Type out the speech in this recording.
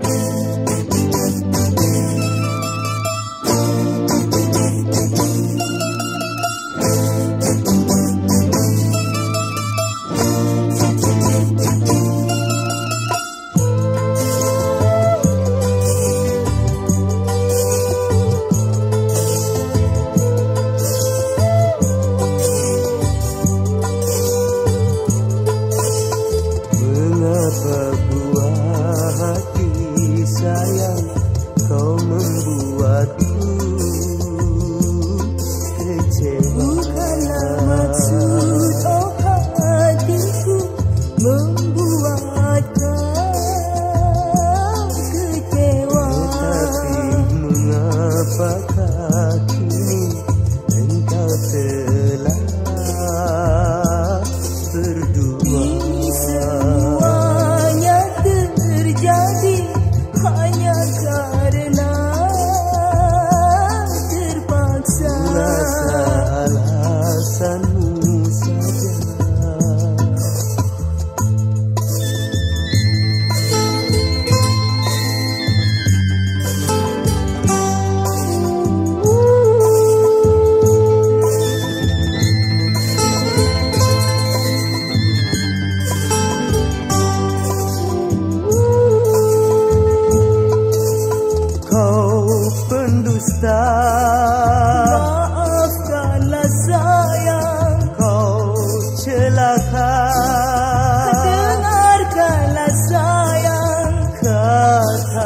you Bukanlah maksud oh hatiku membuatkan kecewa, tetapi mengapakah? kita Maafkanlah sayang kau celaka. Dengarkanlah sayang katakanlah